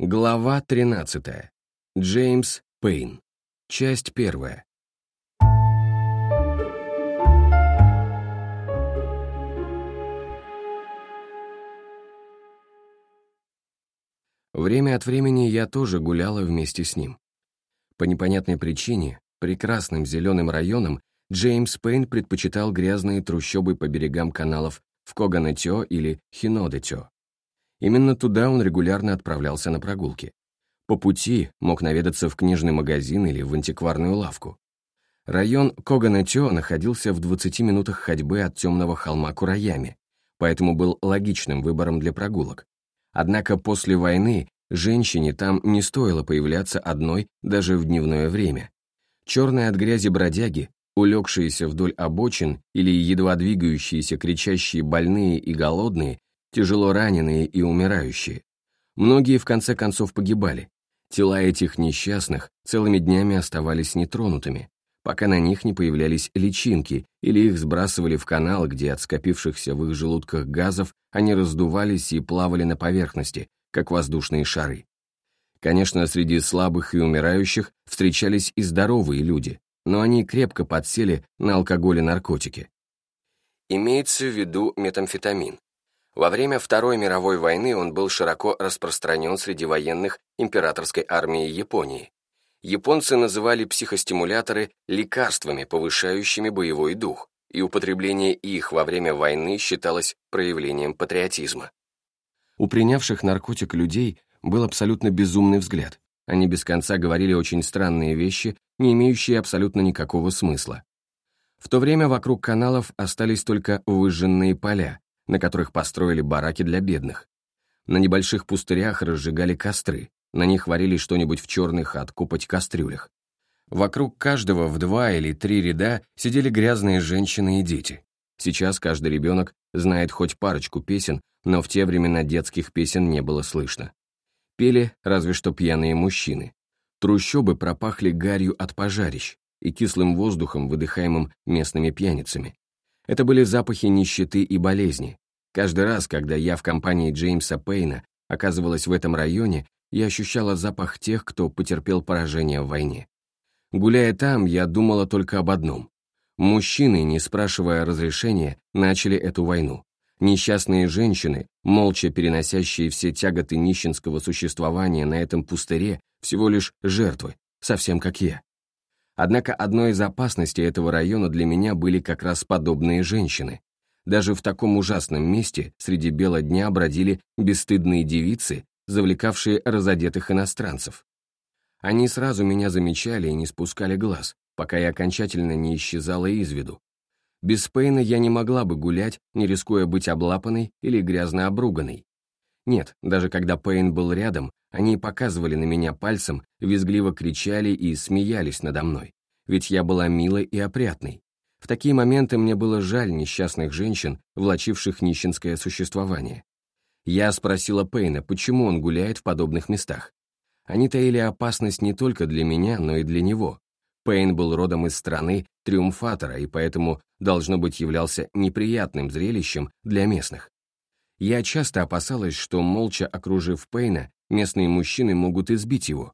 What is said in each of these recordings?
Глава 13. Джеймс Пейн. Часть первая. Время от времени я тоже гуляла вместе с ним. По непонятной причине, прекрасным зеленым районом Джеймс Пейн предпочитал грязные трущобы по берегам каналов в Коганетё или Хинодетё. Именно туда он регулярно отправлялся на прогулки. По пути мог наведаться в книжный магазин или в антикварную лавку. Район Коганетё находился в 20 минутах ходьбы от темного холма Кураями, поэтому был логичным выбором для прогулок. Однако после войны женщине там не стоило появляться одной даже в дневное время. Черные от грязи бродяги, улегшиеся вдоль обочин или едва двигающиеся кричащие больные и голодные, тяжело раненые и умирающие. Многие в конце концов погибали. Тела этих несчастных целыми днями оставались нетронутыми, пока на них не появлялись личинки или их сбрасывали в канал, где от скопившихся в их желудках газов они раздувались и плавали на поверхности, как воздушные шары. Конечно, среди слабых и умирающих встречались и здоровые люди, но они крепко подсели на алкоголь и наркотики. Имеется в виду метамфетамин, во время Второй мировой войны он был широко распространен среди военных императорской армии Японии. Японцы называли психостимуляторы лекарствами, повышающими боевой дух, и употребление их во время войны считалось проявлением патриотизма. У принявших наркотик людей был абсолютно безумный взгляд. Они без конца говорили очень странные вещи, не имеющие абсолютно никакого смысла. В то время вокруг каналов остались только выжженные поля, на которых построили бараки для бедных. На небольших пустырях разжигали костры, на них варили что-нибудь в черных от копоть кастрюлях. Вокруг каждого в два или три ряда сидели грязные женщины и дети. Сейчас каждый ребенок знает хоть парочку песен, но в те времена детских песен не было слышно. Пели разве что пьяные мужчины. Трущобы пропахли гарью от пожарищ и кислым воздухом, выдыхаемым местными пьяницами. Это были запахи нищеты и болезни. Каждый раз, когда я в компании Джеймса Пейна оказывалась в этом районе, я ощущала запах тех, кто потерпел поражение в войне. Гуляя там, я думала только об одном. Мужчины, не спрашивая разрешения, начали эту войну. Несчастные женщины, молча переносящие все тяготы нищенского существования на этом пустыре, всего лишь жертвы, совсем как я. Однако одной из опасностей этого района для меня были как раз подобные женщины. Даже в таком ужасном месте среди бела дня бродили бесстыдные девицы, завлекавшие разодетых иностранцев. Они сразу меня замечали и не спускали глаз, пока я окончательно не исчезала из виду. Без Пейна я не могла бы гулять, не рискуя быть облапанной или грязно обруганной. Нет, даже когда Пейн был рядом, они показывали на меня пальцем, визгливо кричали и смеялись надо мной, ведь я была милой и опрятной. В такие моменты мне было жаль несчастных женщин, влачивших нищенское существование. Я спросила Пейна, почему он гуляет в подобных местах. Они таили опасность не только для меня, но и для него. Пейн был родом из страны триумфатора и поэтому, должно быть, являлся неприятным зрелищем для местных. Я часто опасалась, что, молча окружив Пейна, местные мужчины могут избить его.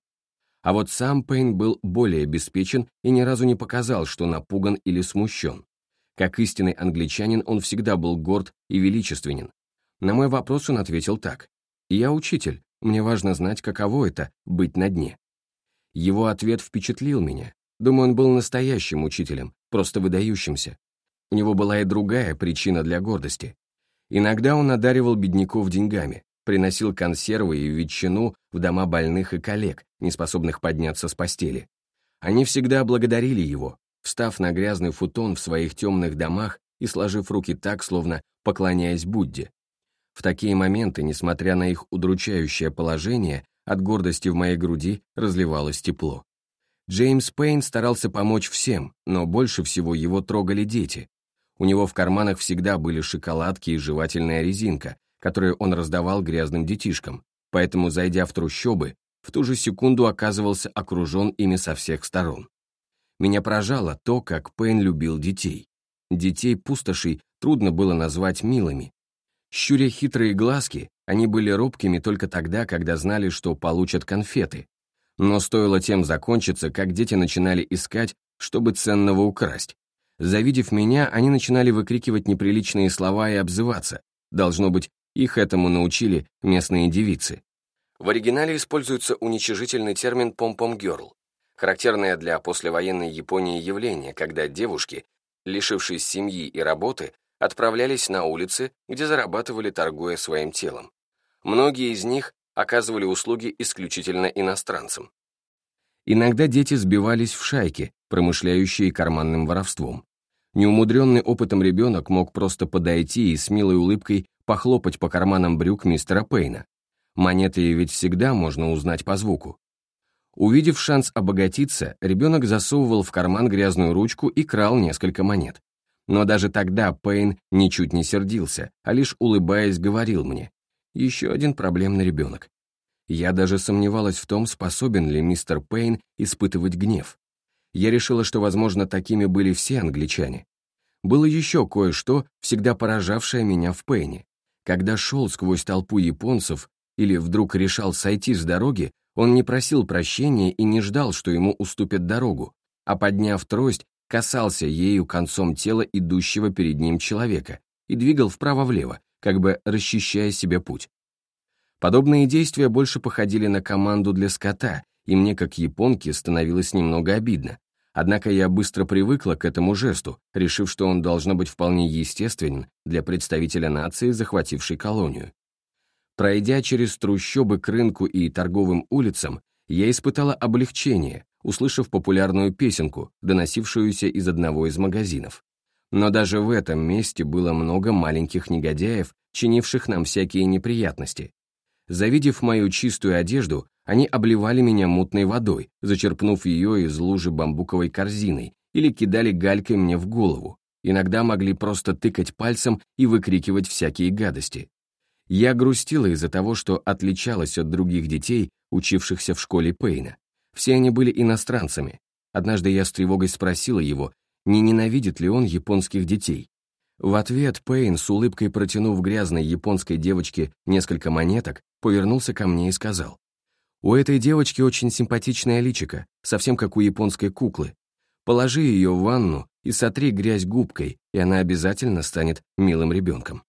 А вот сам Пейн был более обеспечен и ни разу не показал, что напуган или смущен. Как истинный англичанин, он всегда был горд и величественен. На мой вопрос он ответил так. «Я учитель, мне важно знать, каково это — быть на дне». Его ответ впечатлил меня. Думаю, он был настоящим учителем, просто выдающимся. У него была и другая причина для гордости. Иногда он одаривал бедняков деньгами, приносил консервы и ветчину в дома больных и коллег, неспособных подняться с постели. Они всегда благодарили его, встав на грязный футон в своих темных домах и сложив руки так, словно поклоняясь Будде. В такие моменты, несмотря на их удручающее положение, от гордости в моей груди разливалось тепло. Джеймс Пейн старался помочь всем, но больше всего его трогали дети, у него в карманах всегда были шоколадки и жевательная резинка, которые он раздавал грязным детишкам, поэтому, зайдя в трущобы, в ту же секунду оказывался окружен ими со всех сторон. Меня поражало то, как Пейн любил детей. Детей пустошей трудно было назвать милыми. Щуря хитрые глазки, Они были робкими только тогда, когда знали, что получат конфеты. Но стоило тем закончиться, как дети начинали искать, чтобы ценного украсть. Завидев меня, они начинали выкрикивать неприличные слова и обзываться. Должно быть, их этому научили местные девицы. В оригинале используется уничижительный термин «пом-пом-герл», характерное для послевоенной Японии явление, когда девушки, лишившись семьи и работы, отправлялись на улицы, где зарабатывали, торгуя своим телом. Многие из них оказывали услуги исключительно иностранцам. Иногда дети сбивались в шайки, промышляющие карманным воровством. Неумудренный опытом ребенок мог просто подойти и с милой улыбкой похлопать по карманам брюк мистера Пейна. Монеты ведь всегда можно узнать по звуку. Увидев шанс обогатиться, ребенок засовывал в карман грязную ручку и крал несколько монет. Но даже тогда Пейн ничуть не сердился, а лишь улыбаясь говорил мне, «Еще один проблемный ребенок». Я даже сомневалась в том, способен ли мистер Пейн испытывать гнев. Я решила, что, возможно, такими были все англичане. Было еще кое-что, всегда поражавшее меня в Пейне. Когда шел сквозь толпу японцев или вдруг решал сойти с дороги, он не просил прощения и не ждал, что ему уступят дорогу, а подняв трость, касался ею концом тела идущего перед ним человека и двигал вправо-влево, как бы расчищая себе путь. Подобные действия больше походили на команду для скота, и мне, как японке, становилось немного обидно. Однако я быстро привыкла к этому жесту, решив, что он должно быть вполне естественен для представителя нации, захватившей колонию. Пройдя через трущобы к рынку и торговым улицам, я испытала облегчение, услышав популярную песенку, доносившуюся из одного из магазинов. Но даже в этом месте было много маленьких негодяев, чинивших нам всякие неприятности. Завидев мою чистую одежду, они обливали меня мутной водой, зачерпнув ее из лужи бамбуковой корзиной, или кидали галькой мне в голову. Иногда могли просто тыкать пальцем и выкрикивать всякие гадости. Я грустила из-за того, что отличалась от других детей, учившихся в школе Пейна. Все они были иностранцами. Однажды я с тревогой спросила его, не ненавидит ли он японских детей. В ответ Пейн, с улыбкой протянув грязной японской девочке несколько монеток, повернулся ко мне и сказал, «У этой девочки очень симпатичная личико, совсем как у японской куклы. Положи ее в ванну и сотри грязь губкой, и она обязательно станет милым ребенком».